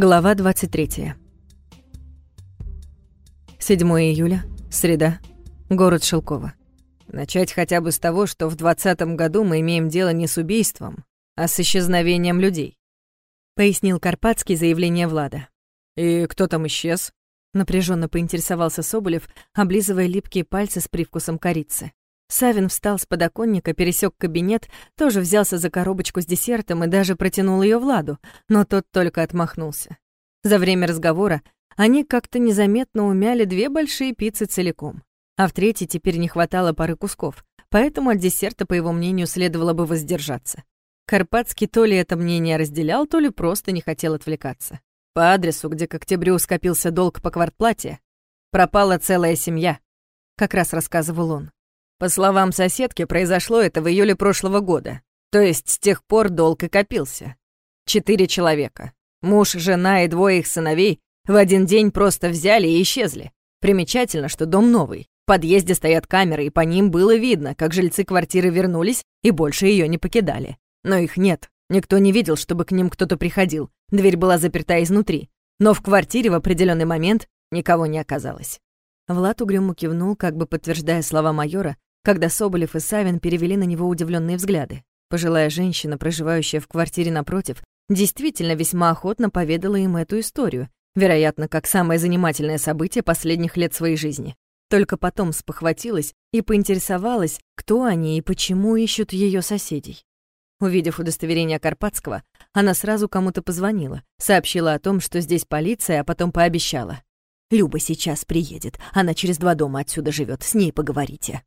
Глава 23. 7 июля, среда, город Шелково. Начать хотя бы с того, что в 20 году мы имеем дело не с убийством, а с исчезновением людей, пояснил Карпатский заявление Влада. И кто там исчез? Напряженно поинтересовался Соболев, облизывая липкие пальцы с привкусом корицы. Савин встал с подоконника, пересек кабинет, тоже взялся за коробочку с десертом и даже протянул ее Владу, но тот только отмахнулся. За время разговора они как-то незаметно умяли две большие пиццы целиком, а в третьей теперь не хватало пары кусков, поэтому от десерта, по его мнению, следовало бы воздержаться. Карпатский то ли это мнение разделял, то ли просто не хотел отвлекаться. По адресу, где к октябрю скопился долг по квартплате, пропала целая семья, как раз рассказывал он. По словам соседки, произошло это в июле прошлого года. То есть с тех пор долг и копился. Четыре человека. Муж, жена и двое их сыновей в один день просто взяли и исчезли. Примечательно, что дом новый. В подъезде стоят камеры, и по ним было видно, как жильцы квартиры вернулись и больше ее не покидали. Но их нет. Никто не видел, чтобы к ним кто-то приходил. Дверь была заперта изнутри. Но в квартире в определенный момент никого не оказалось. Влад угрюмо кивнул, как бы подтверждая слова майора, когда Соболев и Савин перевели на него удивленные взгляды. Пожилая женщина, проживающая в квартире напротив, действительно весьма охотно поведала им эту историю, вероятно, как самое занимательное событие последних лет своей жизни. Только потом спохватилась и поинтересовалась, кто они и почему ищут ее соседей. Увидев удостоверение Карпатского, она сразу кому-то позвонила, сообщила о том, что здесь полиция, а потом пообещала. «Люба сейчас приедет, она через два дома отсюда живет, с ней поговорите».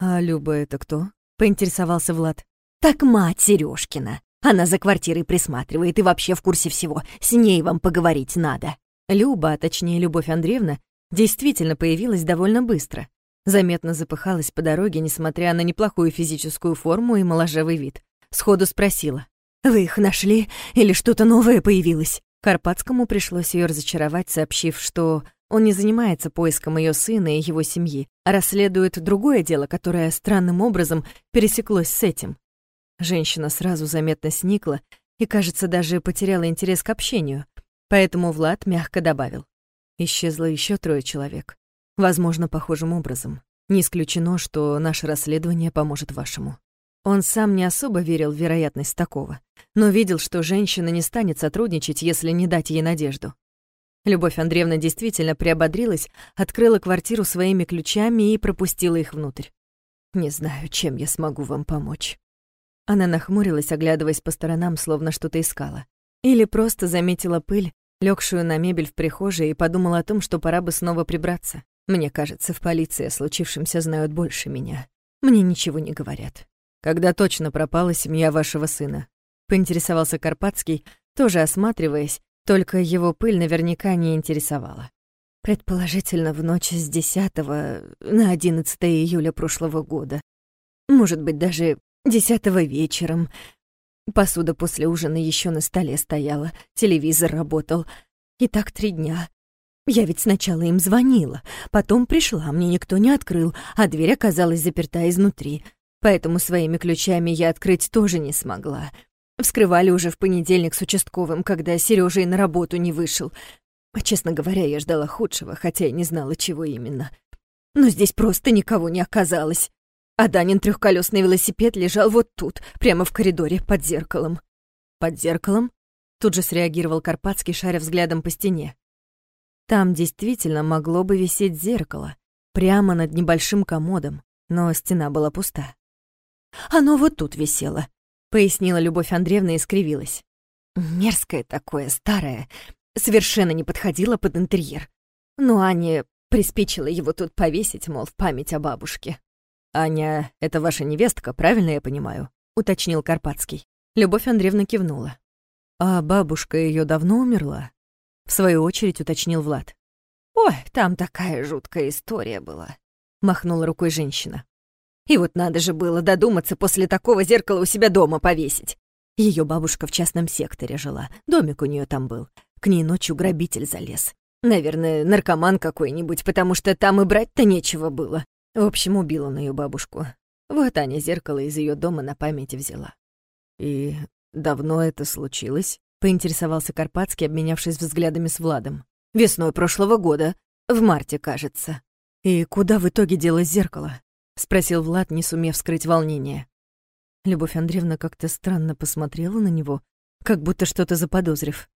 «А Люба это кто?» — поинтересовался Влад. «Так мать Сережкина. Она за квартирой присматривает и вообще в курсе всего. С ней вам поговорить надо». Люба, а точнее Любовь Андреевна, действительно появилась довольно быстро. Заметно запыхалась по дороге, несмотря на неплохую физическую форму и моложавый вид. Сходу спросила. «Вы их нашли? Или что-то новое появилось?» Карпатскому пришлось ее разочаровать, сообщив, что он не занимается поиском ее сына и его семьи, а расследует другое дело, которое странным образом пересеклось с этим. Женщина сразу заметно сникла и, кажется, даже потеряла интерес к общению, поэтому Влад мягко добавил. Исчезло еще трое человек. Возможно, похожим образом. Не исключено, что наше расследование поможет вашему. Он сам не особо верил в вероятность такого, но видел, что женщина не станет сотрудничать, если не дать ей надежду. Любовь Андреевна действительно приободрилась, открыла квартиру своими ключами и пропустила их внутрь. «Не знаю, чем я смогу вам помочь». Она нахмурилась, оглядываясь по сторонам, словно что-то искала. Или просто заметила пыль, легшую на мебель в прихожей, и подумала о том, что пора бы снова прибраться. Мне кажется, в полиции о случившемся знают больше меня. Мне ничего не говорят. «Когда точно пропала семья вашего сына?» — поинтересовался Карпатский, тоже осматриваясь, только его пыль наверняка не интересовала. Предположительно, в ночь с 10 на 11 июля прошлого года. Может быть, даже 10 вечером. Посуда после ужина еще на столе стояла, телевизор работал. И так три дня. Я ведь сначала им звонила, потом пришла, мне никто не открыл, а дверь оказалась заперта изнутри. Поэтому своими ключами я открыть тоже не смогла. Вскрывали уже в понедельник с участковым, когда Сережа и на работу не вышел. Честно говоря, я ждала худшего, хотя и не знала, чего именно. Но здесь просто никого не оказалось. А Данин трехколесный велосипед лежал вот тут, прямо в коридоре, под зеркалом. Под зеркалом? Тут же среагировал Карпатский, шаря взглядом по стене. Там действительно могло бы висеть зеркало, прямо над небольшим комодом, но стена была пуста. Оно вот тут висело, пояснила Любовь Андреевна и скривилась. Мерзкое такое, старое, совершенно не подходило под интерьер. Но Аня приспичила его тут повесить, мол, в память о бабушке. «Аня, это ваша невестка, правильно я понимаю?» — уточнил Карпатский. Любовь Андреевна кивнула. «А бабушка ее давно умерла?» — в свою очередь уточнил Влад. «Ой, там такая жуткая история была», — махнула рукой женщина. И вот надо же было додуматься после такого зеркала у себя дома повесить. Ее бабушка в частном секторе жила, домик у нее там был. К ней ночью грабитель залез. Наверное, наркоман какой-нибудь, потому что там и брать-то нечего было. В общем, убил он ее бабушку. Вот Аня зеркало из ее дома на память взяла. И давно это случилось? Поинтересовался Карпатский, обменявшись взглядами с Владом. «Весной прошлого года. В марте, кажется». «И куда в итоге делось зеркало?» — спросил Влад, не сумев скрыть волнение. Любовь Андреевна как-то странно посмотрела на него, как будто что-то заподозрив.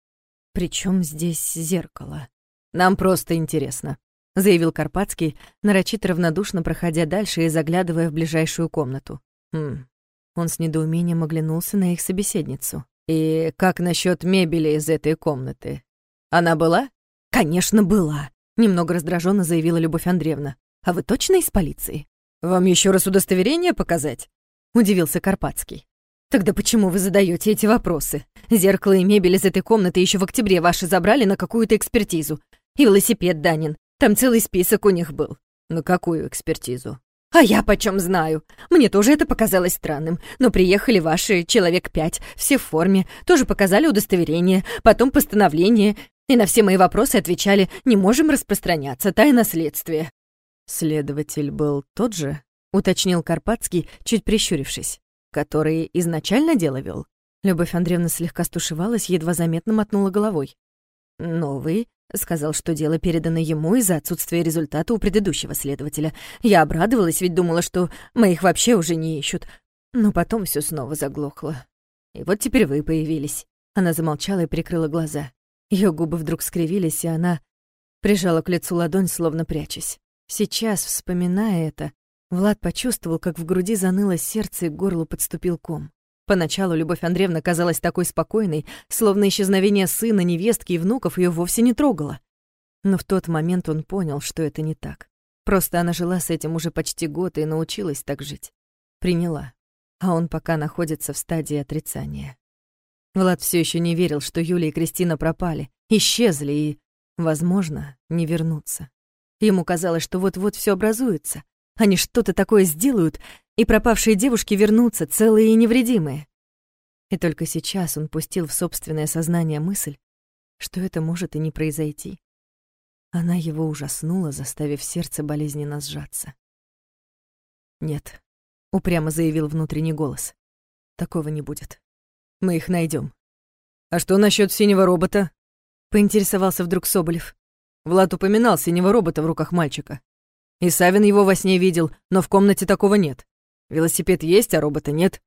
«Причём здесь зеркало?» «Нам просто интересно», — заявил Карпатский, нарочито равнодушно проходя дальше и заглядывая в ближайшую комнату. «Хм». Он с недоумением оглянулся на их собеседницу. «И как насчет мебели из этой комнаты? Она была?» «Конечно, была», — немного раздраженно заявила Любовь Андреевна. «А вы точно из полиции?» «Вам еще раз удостоверение показать?» — удивился Карпатский. «Тогда почему вы задаете эти вопросы? Зеркало и мебель из этой комнаты еще в октябре ваши забрали на какую-то экспертизу. И велосипед Данин. Там целый список у них был». «На какую экспертизу?» «А я почем знаю? Мне тоже это показалось странным. Но приехали ваши человек пять, все в форме, тоже показали удостоверение, потом постановление, и на все мои вопросы отвечали «не можем распространяться, тайна следствия». «Следователь был тот же?» уточнил Карпатский, чуть прищурившись. «Который изначально дело вел?» Любовь Андреевна слегка стушевалась, едва заметно мотнула головой. «Новый?» Сказал, что дело передано ему из-за отсутствия результата у предыдущего следователя. Я обрадовалась, ведь думала, что моих вообще уже не ищут. Но потом все снова заглохло. И вот теперь вы появились. Она замолчала и прикрыла глаза. Ее губы вдруг скривились, и она прижала к лицу ладонь, словно прячась. Сейчас, вспоминая это, Влад почувствовал, как в груди заныло сердце и к горлу подступил ком. Поначалу Любовь Андреевна казалась такой спокойной, словно исчезновение сына, невестки и внуков ее вовсе не трогало. Но в тот момент он понял, что это не так. Просто она жила с этим уже почти год и научилась так жить. Приняла. А он пока находится в стадии отрицания. Влад все еще не верил, что Юля и Кристина пропали, исчезли и, возможно, не вернутся. Ему казалось, что вот-вот все образуется, они что-то такое сделают, и пропавшие девушки вернутся, целые и невредимые. И только сейчас он пустил в собственное сознание мысль, что это может и не произойти. Она его ужаснула, заставив сердце болезненно сжаться. «Нет», — упрямо заявил внутренний голос, — «такого не будет. Мы их найдем. «А что насчет синего робота?» — поинтересовался вдруг Соболев. Влад упоминал синего робота в руках мальчика. И Савин его во сне видел, но в комнате такого нет. Велосипед есть, а робота нет.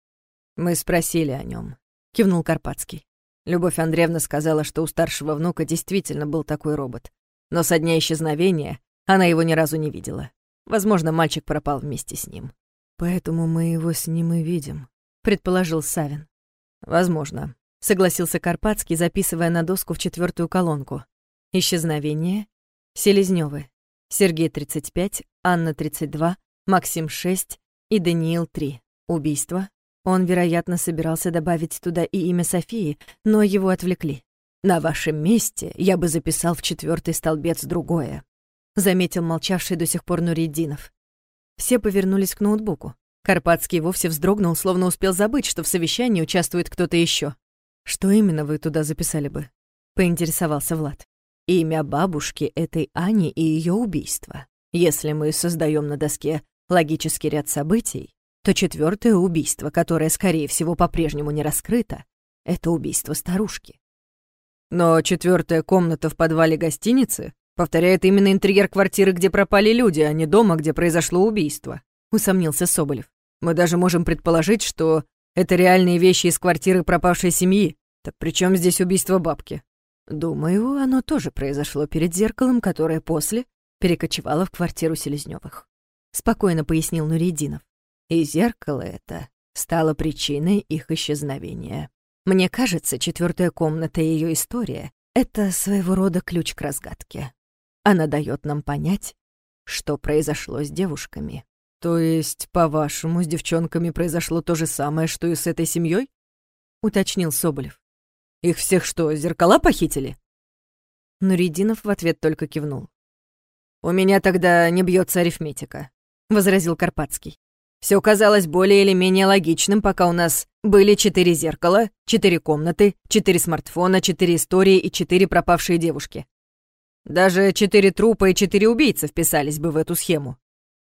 Мы спросили о нем. Кивнул Карпатский. Любовь Андреевна сказала, что у старшего внука действительно был такой робот. Но со дня исчезновения она его ни разу не видела. Возможно, мальчик пропал вместе с ним. «Поэтому мы его с ним и видим», — предположил Савин. «Возможно», — согласился Карпатский, записывая на доску в четвертую колонку. «Исчезновение. Селезнёвы. Сергей 35, Анна 32, Максим 6 и Даниил 3. Убийство. Он, вероятно, собирался добавить туда и имя Софии, но его отвлекли. «На вашем месте я бы записал в четвертый столбец другое», заметил молчавший до сих пор Нуриддинов. Все повернулись к ноутбуку. Карпатский вовсе вздрогнул, словно успел забыть, что в совещании участвует кто-то еще. «Что именно вы туда записали бы?» — поинтересовался Влад. Имя бабушки этой Ани и ее убийство. Если мы создаем на доске логический ряд событий, то четвертое убийство, которое, скорее всего, по-прежнему не раскрыто, это убийство старушки. Но четвертая комната в подвале гостиницы повторяет именно интерьер квартиры, где пропали люди, а не дома, где произошло убийство, усомнился Соболев. Мы даже можем предположить, что это реальные вещи из квартиры пропавшей семьи. Так при чем здесь убийство бабки? Думаю, оно тоже произошло перед зеркалом, которое после перекочевало в квартиру Селезнёвых. Спокойно пояснил Нуридинов. И зеркало это стало причиной их исчезновения. Мне кажется, четвертая комната и ее история — это своего рода ключ к разгадке. Она дает нам понять, что произошло с девушками. То есть, по-вашему, с девчонками произошло то же самое, что и с этой семьей? уточнил Соболев. Их всех что, зеркала похитили?» Нуридинов в ответ только кивнул. «У меня тогда не бьется арифметика», — возразил Карпатский. Все казалось более или менее логичным, пока у нас были четыре зеркала, четыре комнаты, четыре смартфона, четыре истории и четыре пропавшие девушки. Даже четыре трупа и четыре убийцы вписались бы в эту схему.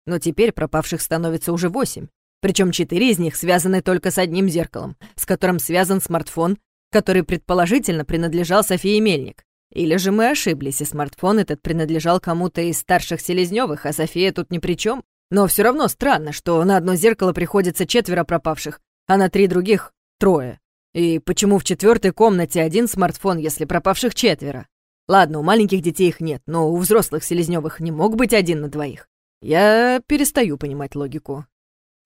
Но теперь пропавших становится уже восемь. Причем четыре из них связаны только с одним зеркалом, с которым связан смартфон который предположительно принадлежал Софии Мельник. Или же мы ошиблись, и смартфон этот принадлежал кому-то из старших Селезнёвых, а София тут ни при чем. Но все равно странно, что на одно зеркало приходится четверо пропавших, а на три других — трое. И почему в четвертой комнате один смартфон, если пропавших четверо? Ладно, у маленьких детей их нет, но у взрослых Селезнёвых не мог быть один на двоих. Я перестаю понимать логику.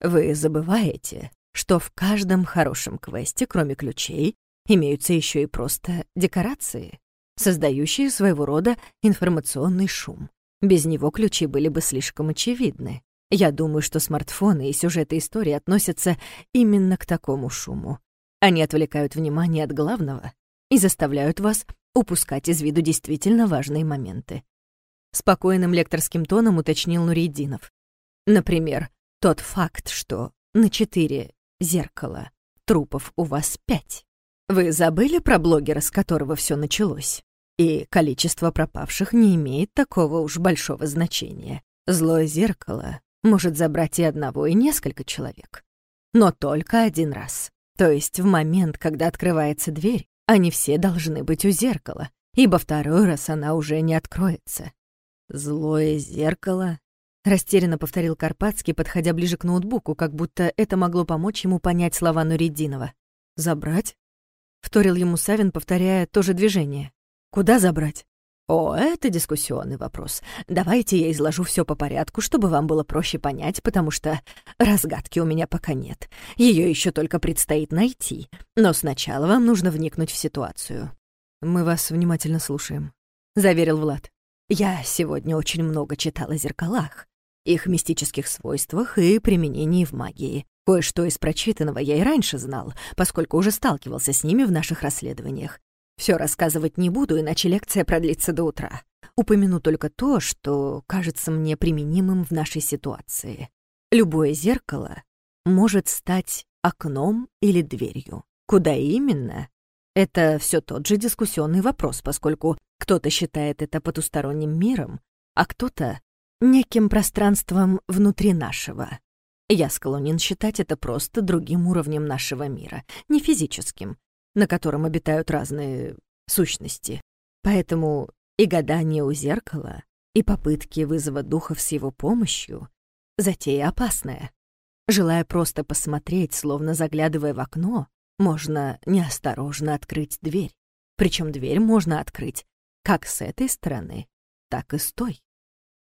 Вы забываете, что в каждом хорошем квесте, кроме ключей, имеются еще и просто декорации, создающие своего рода информационный шум. Без него ключи были бы слишком очевидны. Я думаю, что смартфоны и сюжеты истории относятся именно к такому шуму. Они отвлекают внимание от главного и заставляют вас упускать из виду действительно важные моменты. Спокойным лекторским тоном уточнил Нуридинов. Например, тот факт, что на четыре зеркала трупов у вас пять. Вы забыли про блогера, с которого все началось? И количество пропавших не имеет такого уж большого значения. Злое зеркало может забрать и одного, и несколько человек. Но только один раз. То есть в момент, когда открывается дверь, они все должны быть у зеркала, ибо второй раз она уже не откроется. «Злое зеркало?» — растерянно повторил Карпатский, подходя ближе к ноутбуку, как будто это могло помочь ему понять слова Нуриддинова. «Забрать?» — вторил ему Савин, повторяя то же движение. «Куда забрать?» О, это дискуссионный вопрос. Давайте я изложу все по порядку, чтобы вам было проще понять, потому что разгадки у меня пока нет. Ее еще только предстоит найти. Но сначала вам нужно вникнуть в ситуацию. Мы вас внимательно слушаем, заверил Влад. Я сегодня очень много читал о зеркалах, их мистических свойствах и применении в магии. Кое-что из прочитанного я и раньше знал, поскольку уже сталкивался с ними в наших расследованиях. Все рассказывать не буду, иначе лекция продлится до утра. Упомяну только то, что кажется мне применимым в нашей ситуации. Любое зеркало может стать окном или дверью. Куда именно? Это все тот же дискуссионный вопрос, поскольку кто-то считает это потусторонним миром, а кто-то — неким пространством внутри нашего. Я склонен считать это просто другим уровнем нашего мира, не физическим, на котором обитают разные сущности. Поэтому и гадание у зеркала, и попытки вызова духов с его помощью — затея опасная. Желая просто посмотреть, словно заглядывая в окно, можно неосторожно открыть дверь. Причем дверь можно открыть как с этой стороны, так и с той.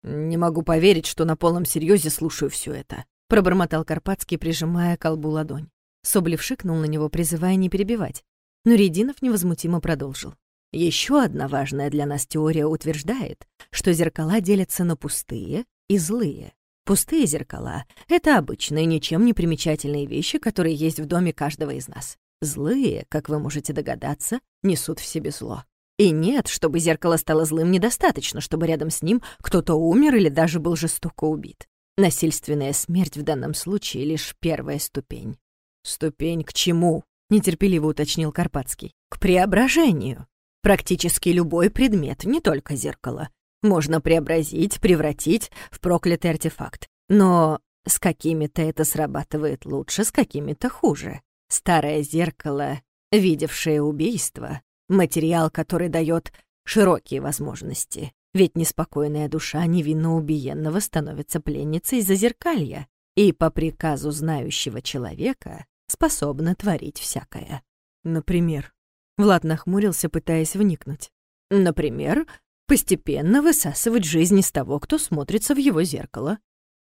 «Не могу поверить, что на полном серьезе слушаю все это», — пробормотал Карпатский, прижимая колбу ладонь. Соблев шикнул на него, призывая не перебивать. Но Рединов невозмутимо продолжил. Еще одна важная для нас теория утверждает, что зеркала делятся на пустые и злые. Пустые зеркала — это обычные, ничем не примечательные вещи, которые есть в доме каждого из нас. Злые, как вы можете догадаться, несут в себе зло. И нет, чтобы зеркало стало злым, недостаточно, чтобы рядом с ним кто-то умер или даже был жестоко убит. Насильственная смерть в данном случае — лишь первая ступень. «Ступень к чему?» — нетерпеливо уточнил Карпатский. «К преображению. Практически любой предмет, не только зеркало, можно преобразить, превратить в проклятый артефакт. Но с какими-то это срабатывает лучше, с какими-то хуже. Старое зеркало, видевшее убийство, материал, который дает широкие возможности. Ведь неспокойная душа невинно убиенного становится пленницей зазеркалья и по приказу знающего человека способна творить всякое. Например, Влад нахмурился, пытаясь вникнуть. Например, постепенно высасывать жизнь из того, кто смотрится в его зеркало.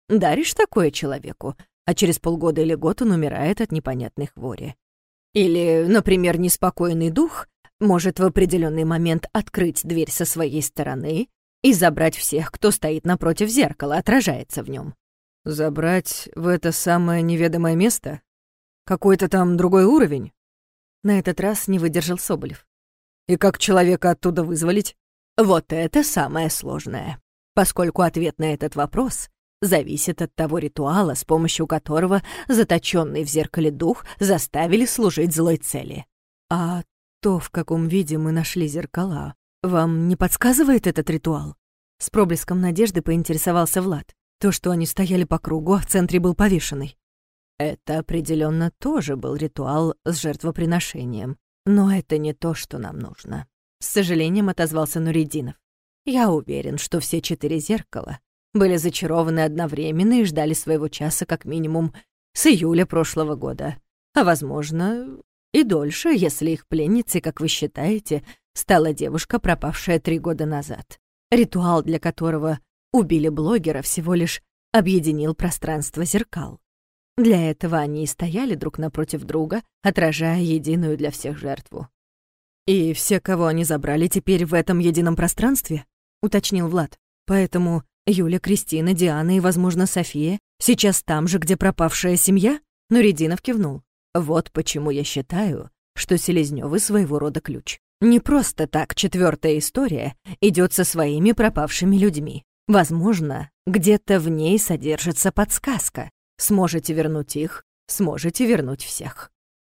Даришь такое человеку, а через полгода или год он умирает от непонятной хвори. Или, например, неспокойный дух может в определенный момент открыть дверь со своей стороны и забрать всех, кто стоит напротив зеркала, отражается в нем. Забрать в это самое неведомое место? Какой-то там другой уровень? На этот раз не выдержал Соболев. И как человека оттуда вызволить? Вот это самое сложное. Поскольку ответ на этот вопрос зависит от того ритуала, с помощью которого заточенный в зеркале дух заставили служить злой цели. А то, в каком виде мы нашли зеркала, вам не подсказывает этот ритуал? С проблеском надежды поинтересовался Влад. То, что они стояли по кругу, а в центре был повешенный. Это определенно тоже был ритуал с жертвоприношением. Но это не то, что нам нужно. С сожалением отозвался Нуридинов. Я уверен, что все четыре зеркала были зачарованы одновременно и ждали своего часа как минимум с июля прошлого года. А, возможно, и дольше, если их пленницей, как вы считаете, стала девушка, пропавшая три года назад. Ритуал, для которого убили блогера, всего лишь объединил пространство зеркал. Для этого они и стояли друг напротив друга, отражая единую для всех жертву. «И все, кого они забрали, теперь в этом едином пространстве?» — уточнил Влад. «Поэтому Юля, Кристина, Диана и, возможно, София сейчас там же, где пропавшая семья?» Но Рединов кивнул. «Вот почему я считаю, что Селезнёвы своего рода ключ. Не просто так четвертая история идет со своими пропавшими людьми. Возможно, где-то в ней содержится подсказка. Сможете вернуть их, сможете вернуть всех.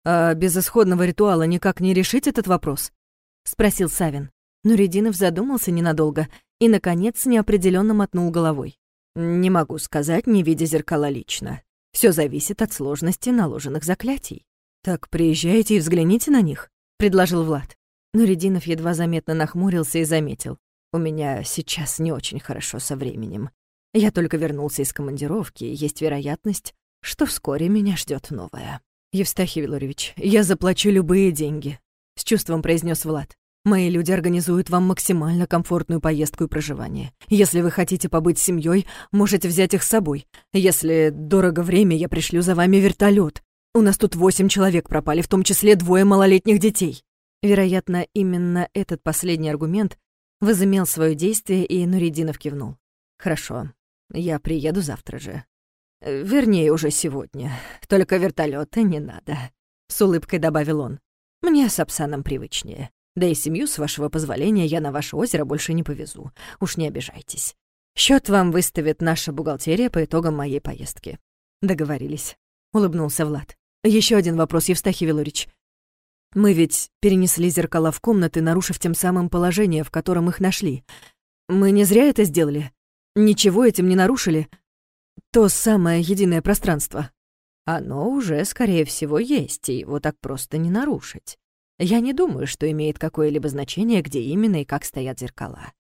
«А без исходного ритуала никак не решить этот вопрос?» — спросил Савин. Нуридинов задумался ненадолго и, наконец, неопределенно мотнул головой. «Не могу сказать, не видя зеркала лично. Все зависит от сложности наложенных заклятий». «Так приезжайте и взгляните на них», — предложил Влад. Нуридинов едва заметно нахмурился и заметил. «У меня сейчас не очень хорошо со временем. Я только вернулся из командировки, и есть вероятность, что вскоре меня ждет новое». «Евстахий Вилоревич, я заплачу любые деньги», — с чувством произнес Влад. Мои люди организуют вам максимально комфортную поездку и проживание. Если вы хотите побыть с семьей, можете взять их с собой. Если дорого время, я пришлю за вами вертолет. У нас тут восемь человек пропали, в том числе двое малолетних детей». Вероятно, именно этот последний аргумент возымел свое действие, и Нуридинов кивнул. «Хорошо, я приеду завтра же. Вернее, уже сегодня. Только вертолета не надо», — с улыбкой добавил он. «Мне с Апсаном привычнее. Да и семью, с вашего позволения, я на ваше озеро больше не повезу. Уж не обижайтесь. Счет вам выставит наша бухгалтерия по итогам моей поездки. Договорились. Улыбнулся Влад. Еще один вопрос, Евстахий Вилорич. Мы ведь перенесли зеркала в комнаты, нарушив тем самым положение, в котором их нашли. Мы не зря это сделали. Ничего этим не нарушили. То самое единое пространство. Оно уже, скорее всего, есть, и его так просто не нарушить. Я не думаю, что имеет какое-либо значение, где именно и как стоят зеркала.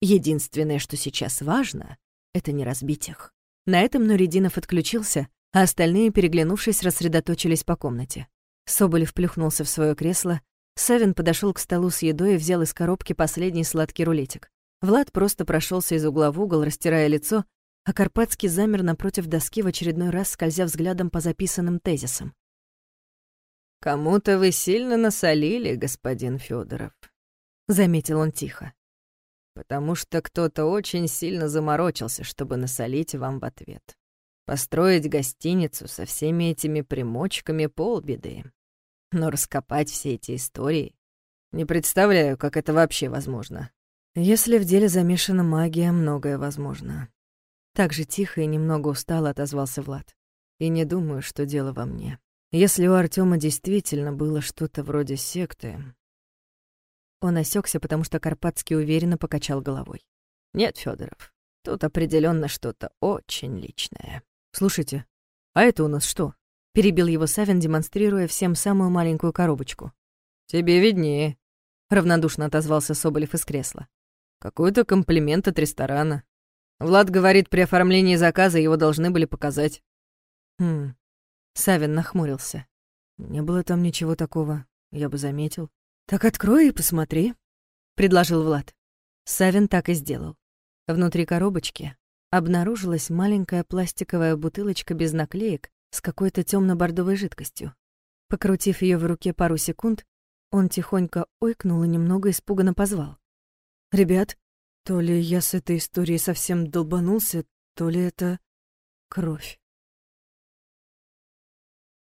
Единственное, что сейчас важно, это не разбить их. На этом Нуридинов отключился, а остальные, переглянувшись, рассредоточились по комнате. Соболев плюхнулся в свое кресло, Савин подошел к столу с едой и взял из коробки последний сладкий рулетик. Влад просто прошелся из угла в угол, растирая лицо, а Карпатский замер напротив доски в очередной раз, скользя взглядом по записанным тезисам. «Кому-то вы сильно насолили, господин Федоров, заметил он тихо. «Потому что кто-то очень сильно заморочился, чтобы насолить вам в ответ. Построить гостиницу со всеми этими примочками — полбеды. Но раскопать все эти истории... Не представляю, как это вообще возможно. Если в деле замешана магия, многое возможно. Так же тихо и немного устало отозвался Влад. И не думаю, что дело во мне. Если у Артема действительно было что-то вроде секты... Он осекся, потому что Карпатский уверенно покачал головой. «Нет, Федоров, тут определенно что-то очень личное». «Слушайте, а это у нас что?» Перебил его Савин, демонстрируя всем самую маленькую коробочку. «Тебе виднее», — равнодушно отозвался Соболев из кресла. «Какой-то комплимент от ресторана. Влад говорит, при оформлении заказа его должны были показать». «Хм, Савин нахмурился. «Не было там ничего такого, я бы заметил». «Так открой и посмотри», — предложил Влад. Савин так и сделал. Внутри коробочки обнаружилась маленькая пластиковая бутылочка без наклеек с какой-то темно бордовой жидкостью. Покрутив ее в руке пару секунд, он тихонько ойкнул и немного испуганно позвал. «Ребят, то ли я с этой историей совсем долбанулся, то ли это кровь».